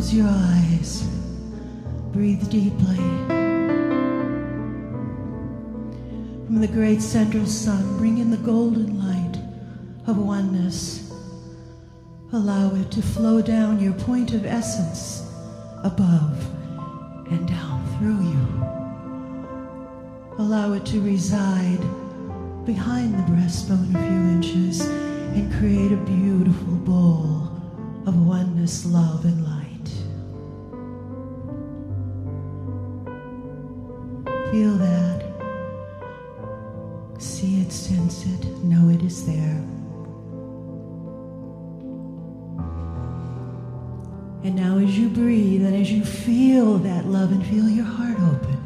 Close your eyes. Breathe deeply. From the great central sun, bring in the golden light of oneness. Allow it to flow down your point of essence above and down through you. Allow it to reside behind the breastbone a few inches and create a beautiful bowl of oneness, love, and light. Feel that. See it, sense it, know it is there. And now, as you breathe and as you feel that love and feel your heart open,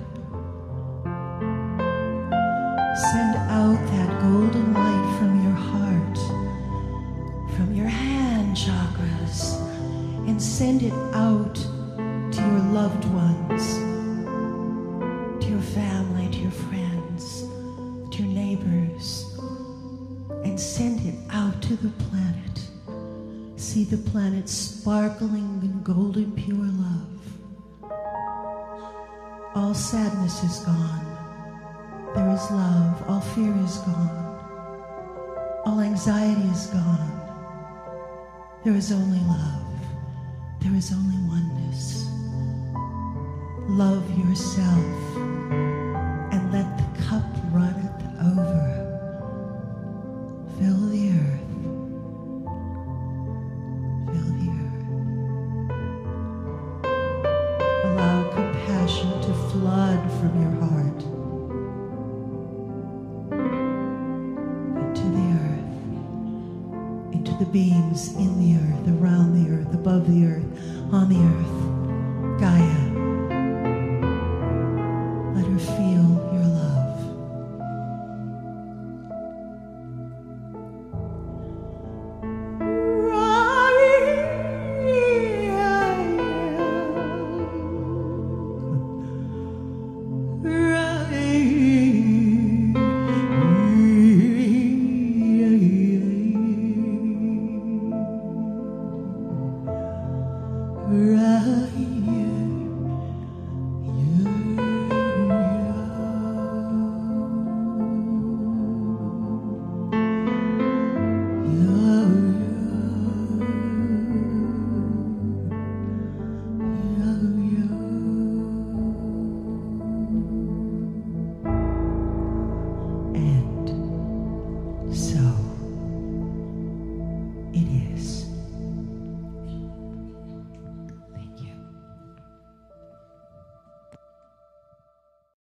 family, to your friends, to your neighbors, and send it out to the planet. See the planet sparkling in golden pure love. All sadness is gone. There is love. All fear is gone. All anxiety is gone. There is only love. There is only oneness. Love yourself from your heart into the earth, into the beings in the earth, around the earth, above the earth, on the earth.